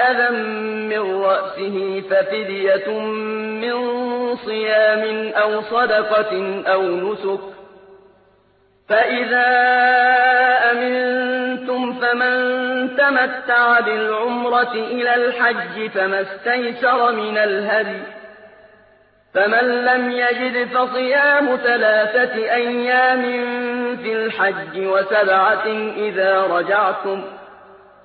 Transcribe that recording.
أَذًى مِّن رَّأْسِهِ فَفِدْيَةٌ مِّن صِيَامٍ أَوْ صَدَقَةٍ أَوْ نُسُكٍ ۚ. فَإِذَا أَمِنتُمْ فَمَن تَمَتَّعَ بِالْعُمْرَةِ إِلَى الْحَجِّ فَمَا اسْتَيْسَرَ مِنَ الْهَدْيِ ۚ. فَمَن لَّمْ يَجِدْ فَصِيَامُ ثَلَاثَةِ أَيَّامٍ فِي الْحَجِّ وَسَبْعَةٍ إِذَا رَجَعْتُمْ ۗ.